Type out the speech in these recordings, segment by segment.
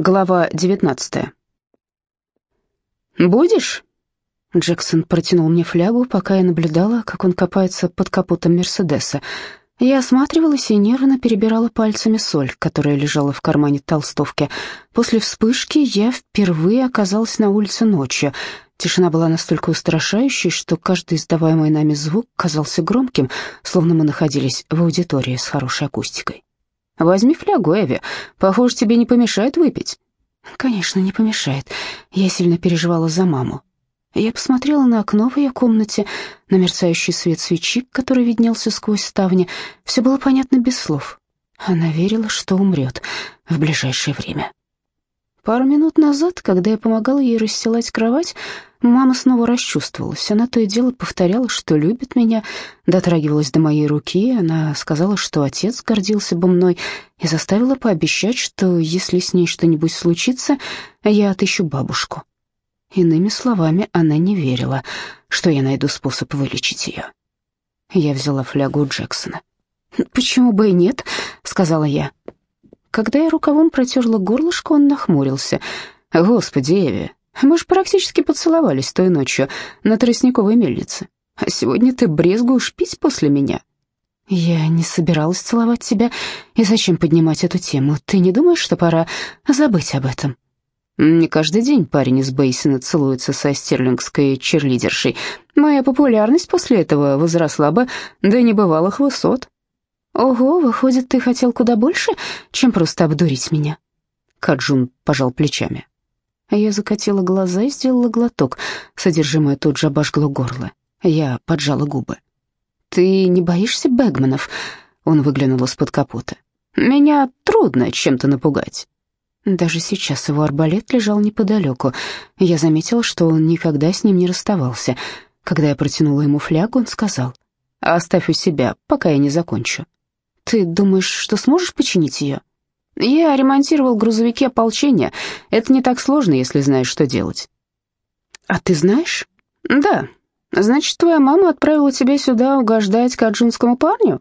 Глава 19. «Будешь?» Джексон протянул мне флягу, пока я наблюдала, как он копается под капотом Мерседеса. Я осматривалась и нервно перебирала пальцами соль, которая лежала в кармане толстовки. После вспышки я впервые оказалась на улице ночью. Тишина была настолько устрашающей, что каждый издаваемый нами звук казался громким, словно мы находились в аудитории с хорошей акустикой. Возьми флягу, Эви. Похоже, тебе не помешает выпить». «Конечно, не помешает. Я сильно переживала за маму. Я посмотрела на окно в ее комнате, на мерцающий свет свечи, который виднелся сквозь ставни. Все было понятно без слов. Она верила, что умрет в ближайшее время. Пару минут назад, когда я помогала ей расстилать кровать, Мама снова расчувствовалась. Она то и дело повторяла, что любит меня, дотрагивалась до моей руки. Она сказала, что отец гордился бы мной и заставила пообещать, что если с ней что-нибудь случится, я отыщу бабушку. Иными словами, она не верила, что я найду способ вылечить ее. Я взяла флягу Джексона. «Почему бы и нет?» — сказала я. Когда я рукавом протерла горлышко, он нахмурился. «Господи, Эви, мы же практически поцеловались той ночью на тростниковой мельнице. А сегодня ты брезгуешь пить после меня. Я не собиралась целовать тебя. И зачем поднимать эту тему? Ты не думаешь, что пора забыть об этом? Не каждый день парень из Бейсина целуется со стерлингской черлидершей. Моя популярность после этого возросла бы до небывалых высот. Ого, выходит, ты хотел куда больше, чем просто обдурить меня. Каджун пожал плечами. Я закатила глаза и сделала глоток. Содержимое тут же обожгло горло. Я поджала губы. «Ты не боишься Бэгманов?» Он выглянул из-под капота. «Меня трудно чем-то напугать». Даже сейчас его арбалет лежал неподалеку. Я заметила, что он никогда с ним не расставался. Когда я протянула ему флягу, он сказал, «Оставь у себя, пока я не закончу». «Ты думаешь, что сможешь починить ее?» Я ремонтировал грузовики ополчения. Это не так сложно, если знаешь, что делать. А ты знаешь? Да. Значит, твоя мама отправила тебя сюда угождать каджунскому парню?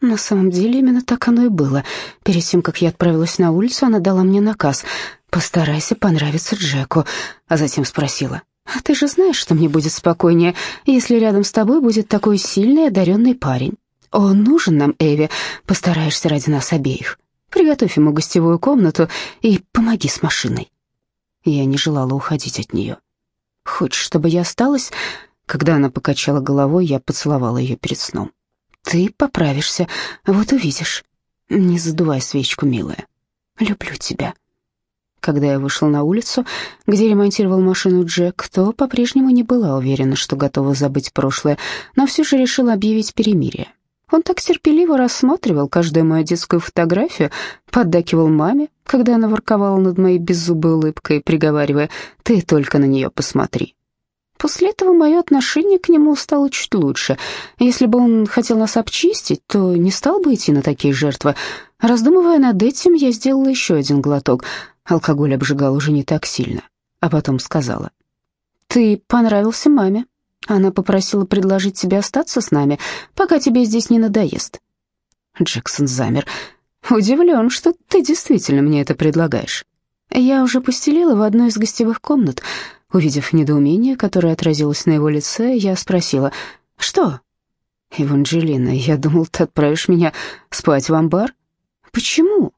На самом деле именно так оно и было. Перед тем, как я отправилась на улицу, она дала мне наказ: "Постарайся понравиться Джеку", а затем спросила: "А ты же знаешь, что мне будет спокойнее, если рядом с тобой будет такой сильный, одаренный парень? Он нужен нам, Эви. Постараешься ради нас обеих". Приготовь ему гостевую комнату и помоги с машиной». Я не желала уходить от нее. «Хочешь, чтобы я осталась?» Когда она покачала головой, я поцеловала ее перед сном. «Ты поправишься, вот увидишь. Не задувай свечку, милая. Люблю тебя». Когда я вышла на улицу, где ремонтировал машину Джек, то по-прежнему не была уверена, что готова забыть прошлое, но все же решила объявить перемирие. Он так терпеливо рассматривал каждую мою детскую фотографию, поддакивал маме, когда она ворковала над моей беззубой улыбкой, приговаривая «ты только на нее посмотри». После этого мое отношение к нему стало чуть лучше. Если бы он хотел нас обчистить, то не стал бы идти на такие жертвы. Раздумывая над этим, я сделала еще один глоток. Алкоголь обжигал уже не так сильно. А потом сказала, «Ты понравился маме. Она попросила предложить тебе остаться с нами, пока тебе здесь не надоест». Джексон замер. «Удивлен, что ты действительно мне это предлагаешь». Я уже постелила в одной из гостевых комнат. Увидев недоумение, которое отразилось на его лице, я спросила, «Что?» «Эванджелина, я думал, ты отправишь меня спать в амбар». «Почему?»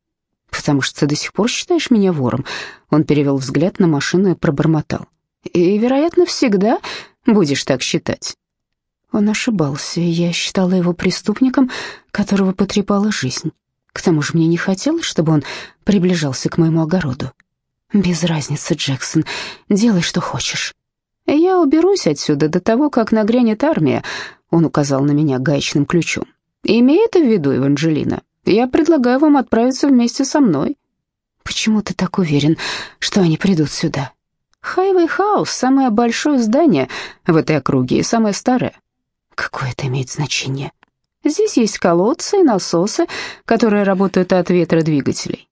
«Потому что ты до сих пор считаешь меня вором». Он перевел взгляд на машину и пробормотал. «И, вероятно, всегда будешь так считать». Он ошибался, я считала его преступником, которого потрепала жизнь. К тому же мне не хотелось, чтобы он приближался к моему огороду. «Без разницы, Джексон, делай, что хочешь». «Я уберусь отсюда до того, как нагрянет армия», — он указал на меня гаечным ключом. «Имей это в виду, Эванжелина. Я предлагаю вам отправиться вместе со мной». «Почему ты так уверен, что они придут сюда?» Хайвей Хаус — самое большое здание в этой округе и самое старое. Какое это имеет значение? Здесь есть колодцы и насосы, которые работают от ветродвигателей.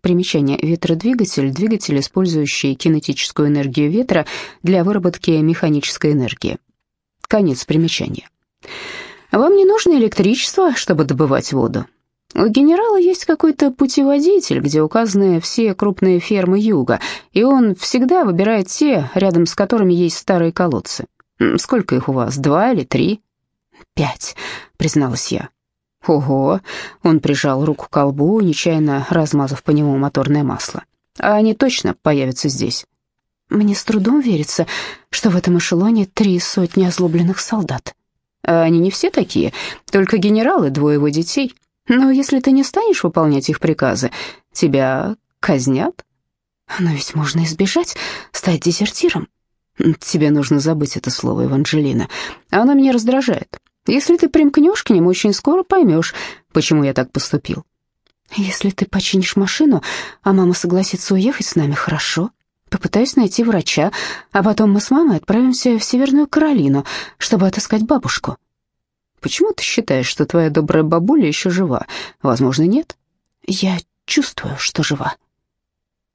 Примечание. Ветродвигатель – двигатель, использующий кинетическую энергию ветра для выработки механической энергии. Конец примечания. Вам не нужно электричество, чтобы добывать воду. У генерала есть какой-то путеводитель, где указаны все крупные фермы юга, и он всегда выбирает те, рядом с которыми есть старые колодцы. Сколько их у вас, два или три?» «Пять», — призналась я. «Ого!» — он прижал руку к колбу, нечаянно размазав по нему моторное масло. «А они точно появятся здесь?» «Мне с трудом верится, что в этом эшелоне три сотни озлобленных солдат». А «Они не все такие, только генералы, двое его детей. Но если ты не станешь выполнять их приказы, тебя казнят?» «Но ведь можно избежать, стать дезертиром». «Тебе нужно забыть это слово, Эванжелина. Оно меня раздражает. Если ты примкнешь к ним, очень скоро поймешь, почему я так поступил. Если ты починишь машину, а мама согласится уехать с нами, хорошо. Попытаюсь найти врача, а потом мы с мамой отправимся в Северную Каролину, чтобы отыскать бабушку. Почему ты считаешь, что твоя добрая бабуля еще жива? Возможно, нет. Я чувствую, что жива.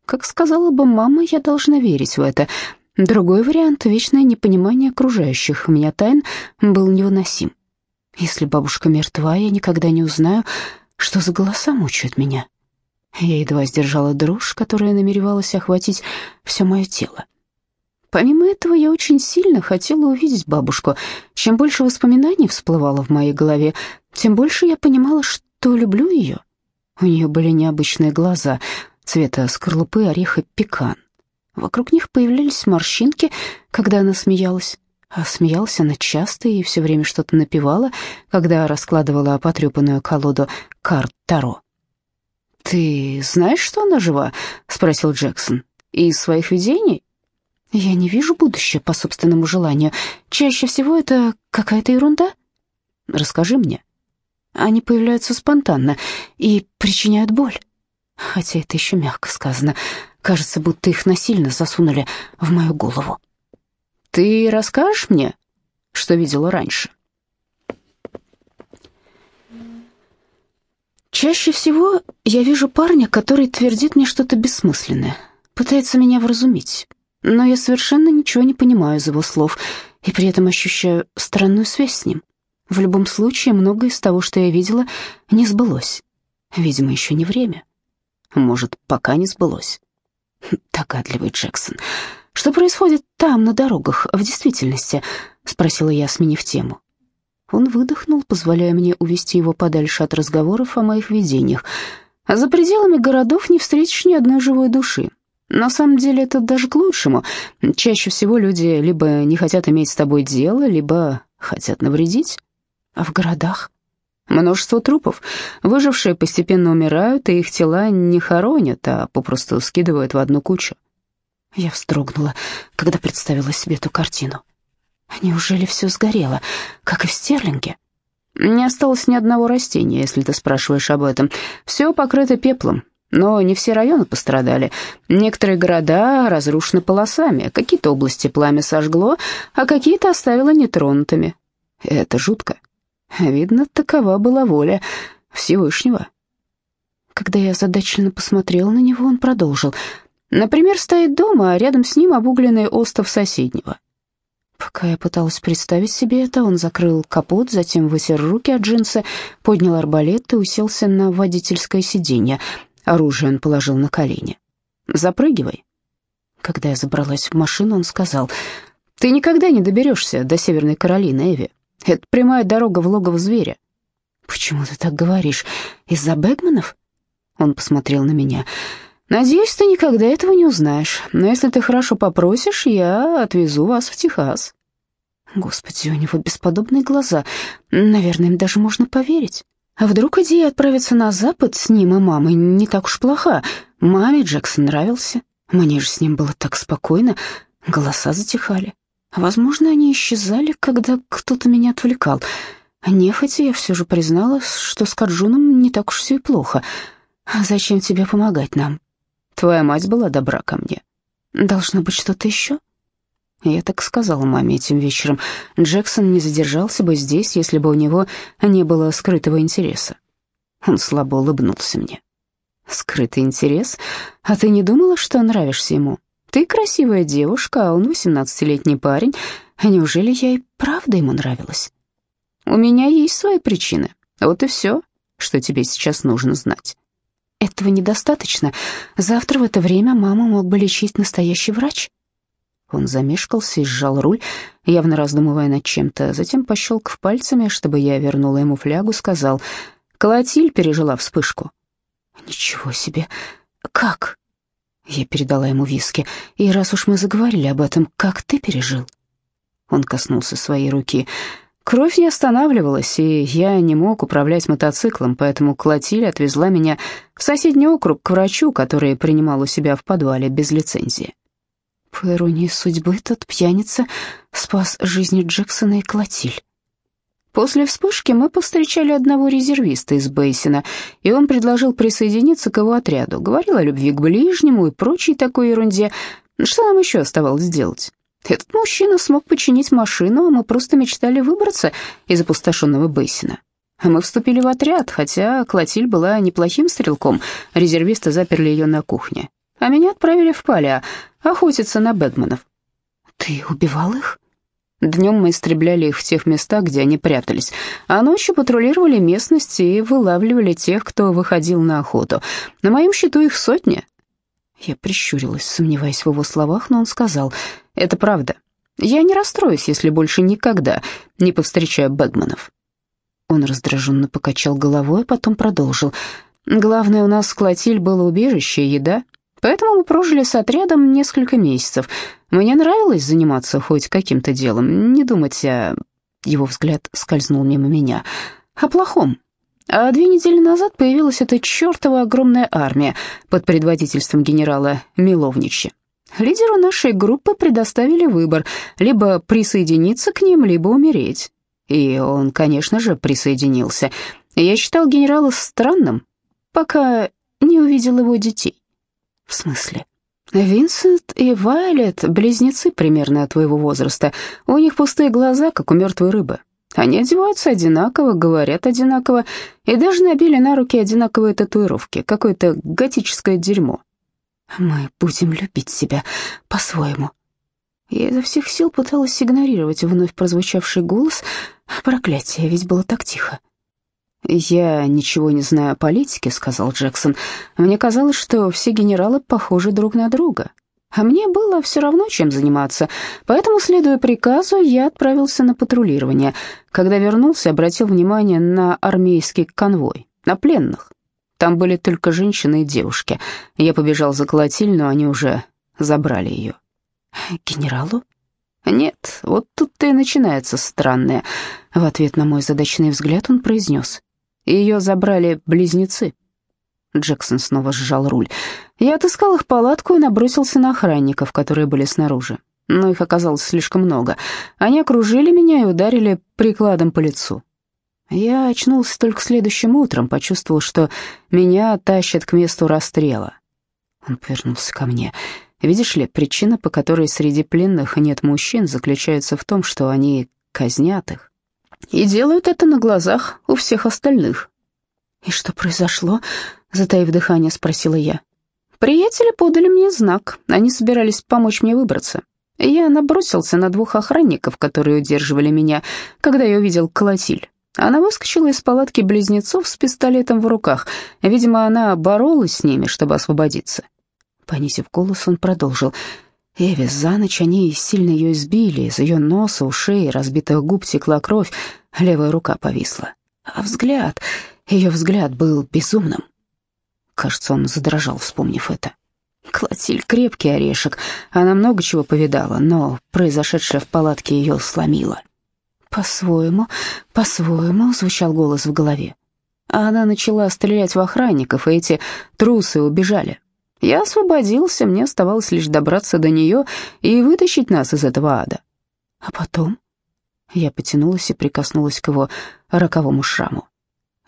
Как сказала бы мама, я должна верить в это. Другой вариант, вечное непонимание окружающих меня тайн, был невыносим. Если бабушка мертва, я никогда не узнаю, что за голоса мучают меня. Я едва сдержала дрожь, которая намеревалась охватить все мое тело. Помимо этого, я очень сильно хотела увидеть бабушку. Чем больше воспоминаний всплывало в моей голове, тем больше я понимала, что люблю ее. У нее были необычные глаза, цвета скорлупы ореха пекан. Вокруг них появлялись морщинки, когда она смеялась. А смеялась она часто и все время что-то напевала, когда раскладывала потрепанную колоду карт Таро. «Ты знаешь, что она жива?» — спросил Джексон. «Из своих видений?» «Я не вижу будущее по собственному желанию. Чаще всего это какая-то ерунда». «Расскажи мне». Они появляются спонтанно и причиняют боль. Хотя это еще мягко сказано. Кажется, будто их насильно засунули в мою голову. Ты расскажешь мне, что видела раньше? Чаще всего я вижу парня, который твердит мне что-то бессмысленное, пытается меня вразумить, но я совершенно ничего не понимаю из его слов и при этом ощущаю странную связь с ним. В любом случае, многое из того, что я видела, не сбылось. Видимо, еще не время. Может, пока не сбылось. Догадливый Джексон. Что происходит там, на дорогах, в действительности?» — спросила я, сменив тему. Он выдохнул, позволяя мне увести его подальше от разговоров о моих видениях. За пределами городов не встретишь ни одной живой души. На самом деле это даже к лучшему. Чаще всего люди либо не хотят иметь с тобой дело, либо хотят навредить. А в городах? Множество трупов. Выжившие постепенно умирают, и их тела не хоронят, а попросту скидывают в одну кучу. Я вздрогнула, когда представила себе эту картину. Неужели все сгорело, как и в Стерлинге? Не осталось ни одного растения, если ты спрашиваешь об этом. Все покрыто пеплом, но не все районы пострадали. Некоторые города разрушены полосами, какие-то области пламя сожгло, а какие-то оставило нетронутыми. Это жутко. Видно, такова была воля Всевышнего. Когда я озадаченно посмотрела на него, он продолжил. Например, стоит дома, а рядом с ним обугленный остов соседнего. Пока я пыталась представить себе это, он закрыл капот, затем вытер руки от джинсы, поднял арбалет и уселся на водительское сиденье. Оружие он положил на колени. «Запрыгивай». Когда я забралась в машину, он сказал, «Ты никогда не доберешься до Северной Каролины, Эви. Это прямая дорога в логово зверя». «Почему ты так говоришь? Из-за Бэгманов?» Он посмотрел на меня. Надеюсь, ты никогда этого не узнаешь. Но если ты хорошо попросишь, я отвезу вас в Техас. Господи, у него бесподобные глаза. Наверное, им даже можно поверить. А вдруг идея отправиться на запад с ним и мамой не так уж плоха? Маме Джексон нравился. Мне же с ним было так спокойно. Голоса затихали. Возможно, они исчезали, когда кто-то меня отвлекал. Нехотя я все же признала, что с Каджуном не так уж все и плохо. А зачем тебе помогать нам? Твоя мать была добра ко мне. Должно быть что-то еще?» Я так сказала маме этим вечером. Джексон не задержался бы здесь, если бы у него не было скрытого интереса. Он слабо улыбнулся мне. «Скрытый интерес? А ты не думала, что нравишься ему? Ты красивая девушка, а он восемнадцатилетний парень. Неужели я и правда ему нравилась?» «У меня есть свои причины. Вот и все. что тебе сейчас нужно знать». «Этого недостаточно. Завтра в это время маму мог бы лечить настоящий врач». Он замешкался и сжал руль, явно раздумывая над чем-то. Затем, пощелкав пальцами, чтобы я вернула ему флягу, сказал, «Колотиль пережила вспышку». «Ничего себе! Как?» Я передала ему виски. «И раз уж мы заговорили об этом, как ты пережил?» Он коснулся своей руки. Кровь не останавливалась, и я не мог управлять мотоциклом, поэтому Клотиль отвезла меня в соседний округ к врачу, который принимал у себя в подвале без лицензии. По иронии судьбы, тот пьяница спас жизни Джексона и Клотиль. После вспышки мы повстречали одного резервиста из Бейсина, и он предложил присоединиться к его отряду. Говорил о любви к ближнему и прочей такой ерунде. Что нам еще оставалось сделать? Этот мужчина смог починить машину, а мы просто мечтали выбраться из опустошенного Бейсина. Мы вступили в отряд, хотя Клотиль была неплохим стрелком, резервисты заперли ее на кухне. А меня отправили в поля охотиться на Бэгманов. «Ты убивал их?» Днем мы истребляли их в тех местах, где они прятались, а ночью патрулировали местность и вылавливали тех, кто выходил на охоту. На моем счету их сотни. Я прищурилась, сомневаясь в его словах, но он сказал, «Это правда. Я не расстроюсь, если больше никогда не повстречаю Бэгманов». Он раздраженно покачал головой, а потом продолжил. «Главное, у нас с Клотиль было убежище, еда, Поэтому мы прожили с отрядом несколько месяцев. Мне нравилось заниматься хоть каким-то делом, не думать о... Его взгляд скользнул мимо меня. О плохом. А две недели назад появилась эта чертова огромная армия под предводительством генерала Миловнича. Лидеру нашей группы предоставили выбор либо присоединиться к ним, либо умереть. И он, конечно же, присоединился. Я считал генерала странным, пока не увидел его детей. «В смысле?» «Винсент и Вайлет — близнецы примерно твоего возраста. У них пустые глаза, как у мертвой рыбы. Они одеваются одинаково, говорят одинаково и даже набили на руки одинаковые татуировки. Какое-то готическое дерьмо. Мы будем любить себя по-своему». Я изо всех сил пыталась игнорировать вновь прозвучавший голос. Проклятие, ведь было так тихо. «Я ничего не знаю о политике», — сказал Джексон. «Мне казалось, что все генералы похожи друг на друга. А мне было все равно, чем заниматься, поэтому, следуя приказу, я отправился на патрулирование. Когда вернулся, обратил внимание на армейский конвой, на пленных. Там были только женщины и девушки. Я побежал за Колотиль, но они уже забрали ее». «Генералу?» «Нет, вот тут-то и начинается странное». В ответ на мой задачный взгляд он произнес. Ее забрали близнецы. Джексон снова сжал руль. Я отыскал их палатку и набросился на охранников, которые были снаружи. Но их оказалось слишком много. Они окружили меня и ударили прикладом по лицу. Я очнулся только следующим утром, почувствовал, что меня тащат к месту расстрела. Он повернулся ко мне. Видишь ли, причина, по которой среди пленных нет мужчин, заключается в том, что они казнят их. И делают это на глазах у всех остальных. «И что произошло?» — затаив дыхание, спросила я. «Приятели подали мне знак. Они собирались помочь мне выбраться. Я набросился на двух охранников, которые удерживали меня, когда я увидел колотиль. Она выскочила из палатки близнецов с пистолетом в руках. Видимо, она боролась с ними, чтобы освободиться». Понизив голос, он продолжил. Эви, за ночь они сильно ее избили, из ее носа, ушей, разбитых губ текла кровь, левая рука повисла. А взгляд, ее взгляд был безумным. Кажется, он задрожал, вспомнив это. Клотиль крепкий орешек, она много чего повидала, но произошедшее в палатке ее сломило. «По-своему, по-своему», — звучал голос в голове. А она начала стрелять в охранников, и эти трусы убежали. Я освободился, мне оставалось лишь добраться до нее и вытащить нас из этого ада. А потом я потянулась и прикоснулась к его роковому шраму.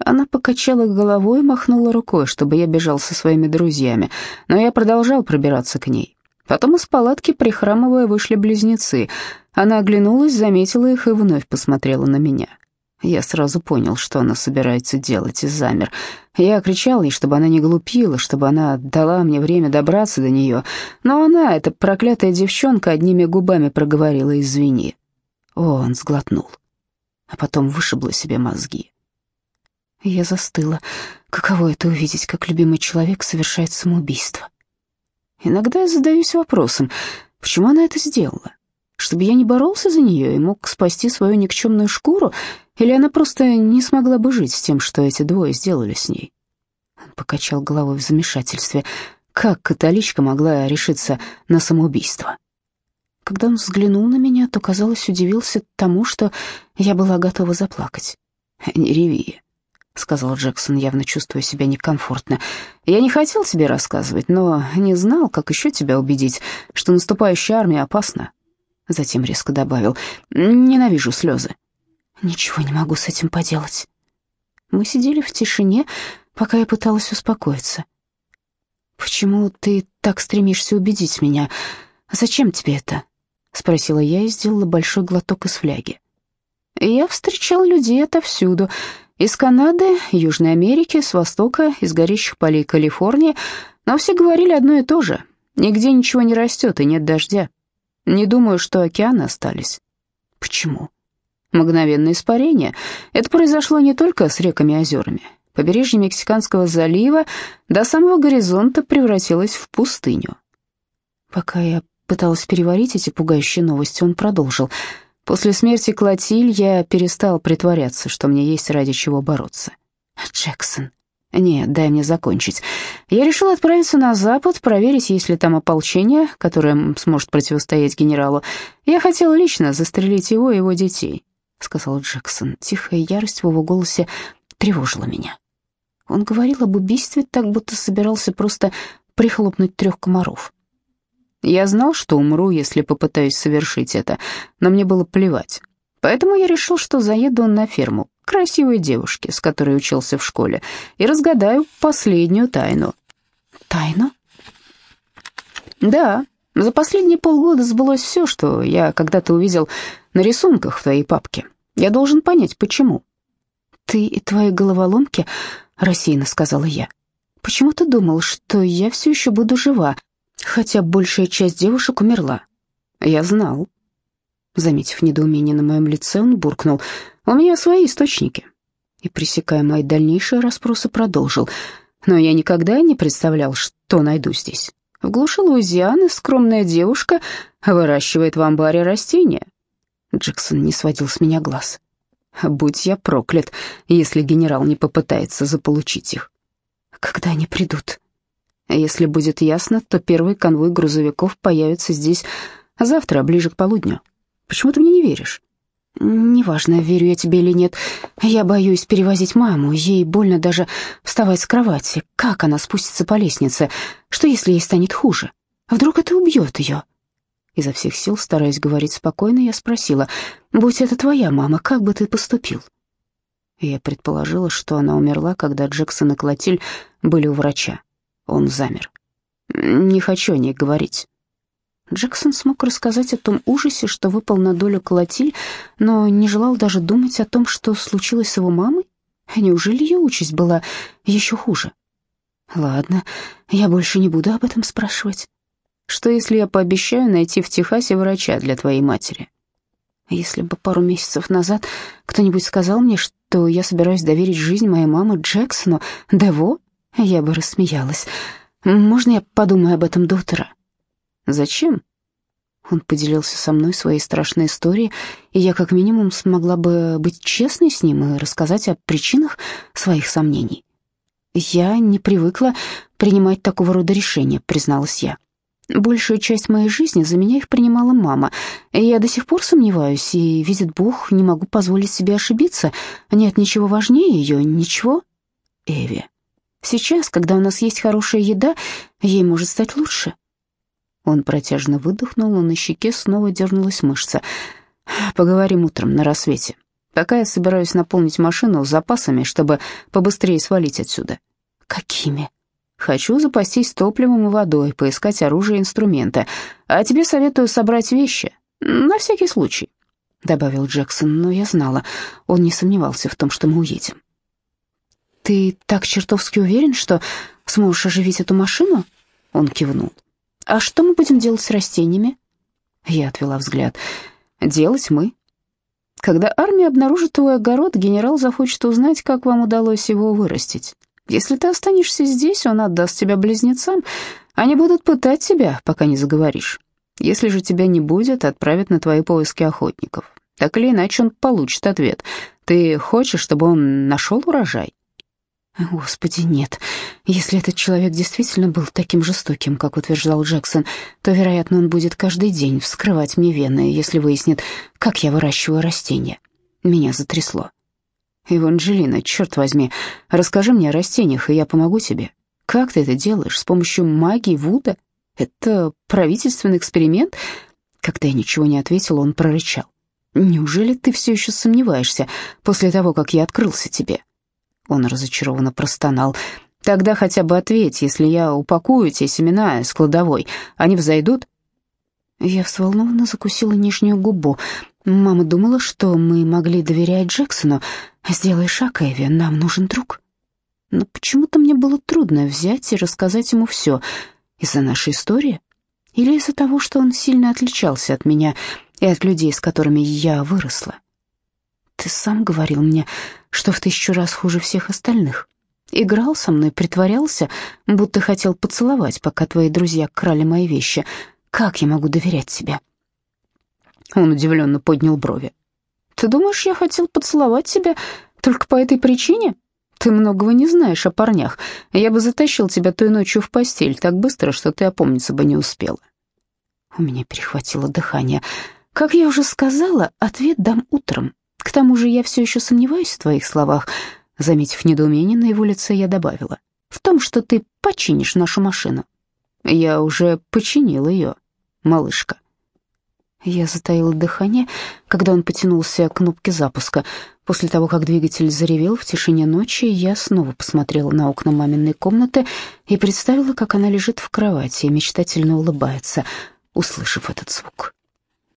Она покачала головой и махнула рукой, чтобы я бежал со своими друзьями, но я продолжал пробираться к ней. Потом из палатки, прихрамывая, вышли близнецы. Она оглянулась, заметила их и вновь посмотрела на меня. Я сразу понял, что она собирается делать, и замер. Я кричал ей, чтобы она не глупила, чтобы она дала мне время добраться до нее, но она, эта проклятая девчонка, одними губами проговорила «извини». О, он сглотнул, а потом вышибла себе мозги. Я застыла. Каково это увидеть, как любимый человек совершает самоубийство? Иногда я задаюсь вопросом, почему она это сделала? Чтобы я не боролся за нее и мог спасти свою никчемную шкуру, или она просто не смогла бы жить с тем, что эти двое сделали с ней? Он покачал головой в замешательстве. Как католичка могла решиться на самоубийство? Когда он взглянул на меня, то, казалось, удивился тому, что я была готова заплакать. «Не реви», — сказал Джексон, явно чувствуя себя некомфортно. «Я не хотел тебе рассказывать, но не знал, как еще тебя убедить, что наступающая армия опасна». Затем резко добавил «Ненавижу слезы». «Ничего не могу с этим поделать». Мы сидели в тишине, пока я пыталась успокоиться. «Почему ты так стремишься убедить меня? Зачем тебе это?» — спросила я и сделала большой глоток из фляги. «Я встречал людей отовсюду. Из Канады, Южной Америки, с Востока, из горящих полей Калифорнии. Но все говорили одно и то же. Нигде ничего не растет и нет дождя. Не думаю, что океаны остались. Почему? Мгновенное испарение. Это произошло не только с реками и озерами. Побережье Мексиканского залива до самого горизонта превратилось в пустыню. Пока я пыталась переварить эти пугающие новости, он продолжил. «После смерти Клотиль я перестал притворяться, что мне есть ради чего бороться». «Джексон». «Нет, дай мне закончить. Я решил отправиться на запад, проверить, есть ли там ополчение, которое сможет противостоять генералу. Я хотел лично застрелить его и его детей», — сказал Джексон. Тихая ярость в его голосе тревожила меня. Он говорил об убийстве так, будто собирался просто прихлопнуть трех комаров. Я знал, что умру, если попытаюсь совершить это, но мне было плевать. Поэтому я решил, что заеду на ферму красивой девушке, с которой учился в школе, и разгадаю последнюю тайну. Тайну? Да, за последние полгода сбылось все, что я когда-то увидел на рисунках в твоей папке. Я должен понять, почему. Ты и твои головоломки, рассеянно сказала я. Почему ты думал, что я все еще буду жива, хотя большая часть девушек умерла. Я знал. Заметив недоумение на моем лице, он буркнул. «У меня свои источники». И, пресекая мои дальнейшие расспросы, продолжил. «Но я никогда не представлял, что найду здесь. В глуши Луизианы скромная девушка выращивает в амбаре растения». Джексон не сводил с меня глаз. «Будь я проклят, если генерал не попытается заполучить их». «Когда они придут?» Если будет ясно, то первый конвой грузовиков появится здесь завтра, ближе к полудню. Почему ты мне не веришь? Неважно, верю я тебе или нет. Я боюсь перевозить маму. Ей больно даже вставать с кровати. Как она спустится по лестнице? Что, если ей станет хуже? Вдруг это убьет ее? Изо всех сил, стараясь говорить спокойно, я спросила, «Будь это твоя мама, как бы ты поступил?» Я предположила, что она умерла, когда Джексон и Клотиль были у врача. Он замер. «Не хочу о ней говорить». Джексон смог рассказать о том ужасе, что выпал на долю Колотиль, но не желал даже думать о том, что случилось с его мамой. Неужели ее участь была еще хуже? Ладно, я больше не буду об этом спрашивать. Что, если я пообещаю найти в Техасе врача для твоей матери? Если бы пару месяцев назад кто-нибудь сказал мне, что я собираюсь доверить жизнь моей мамы Джексону, Дево, я бы рассмеялась. «Можно я подумаю об этом до утра?» «Зачем?» Он поделился со мной своей страшной историей, и я как минимум смогла бы быть честной с ним и рассказать о причинах своих сомнений. «Я не привыкла принимать такого рода решения», — призналась я. «Большую часть моей жизни за меня их принимала мама. Я до сих пор сомневаюсь, и, видит Бог, не могу позволить себе ошибиться. Нет ничего важнее ее, ничего». «Эви», Сейчас, когда у нас есть хорошая еда, ей может стать лучше». Он протяжно выдохнул, а на щеке снова дернулась мышца. «Поговорим утром на рассвете. Пока я собираюсь наполнить машину запасами, чтобы побыстрее свалить отсюда». «Какими?» «Хочу запастись топливом и водой, поискать оружие и инструменты. А тебе советую собрать вещи. На всякий случай», — добавил Джексон, но я знала, он не сомневался в том, что мы уедем. «Ты так чертовски уверен, что сможешь оживить эту машину?» Он кивнул. «А что мы будем делать с растениями?» Я отвела взгляд. «Делать мы». Когда армия обнаружит твой огород, генерал захочет узнать, как вам удалось его вырастить. Если ты останешься здесь, он отдаст тебя близнецам. Они будут пытать тебя, пока не заговоришь. Если же тебя не будет, отправят на твои поиски охотников. Так или иначе он получит ответ. Ты хочешь, чтобы он нашел урожай? Господи, нет. Если этот человек действительно был таким жестоким, как утверждал Джексон, то, вероятно, он будет каждый день вскрывать мне вены, если выяснит, как я выращиваю растения. Меня затрясло. «Эванжелина, черт возьми, расскажи мне о растениях, и я помогу тебе. Как ты это делаешь? С помощью магии Вуда? Это правительственный эксперимент?» Когда я ничего не ответила, он прорычал. «Неужели ты все еще сомневаешься после того, как я открылся тебе?» Он разочарованно простонал. «Тогда хотя бы ответь, если я упакую те семена с кладовой, они взойдут?» Я взволнованно закусила нижнюю губу. Мама думала, что мы могли доверять Джексону. «Сделай шаг, Эви, нам нужен друг». Но почему-то мне было трудно взять и рассказать ему все. Из-за нашей истории? Или из-за того, что он сильно отличался от меня и от людей, с которыми я выросла? Ты сам говорил мне, что в тысячу раз хуже всех остальных. Играл со мной, притворялся, будто хотел поцеловать, пока твои друзья крали мои вещи. Как я могу доверять тебе?» Он удивленно поднял брови. «Ты думаешь, я хотел поцеловать тебя только по этой причине? Ты многого не знаешь о парнях. Я бы затащил тебя той ночью в постель так быстро, что ты опомниться бы не успела». У меня перехватило дыхание. «Как я уже сказала, ответ дам утром. К тому же я все еще сомневаюсь в твоих словах. Заметив недоумение на его лице, я добавила. В том, что ты починишь нашу машину. Я уже починил ее, малышка. Я затаила дыхание, когда он потянулся к кнопке запуска. После того, как двигатель заревел в тишине ночи, я снова посмотрела на окна маминой комнаты и представила, как она лежит в кровати и мечтательно улыбается, услышав этот звук.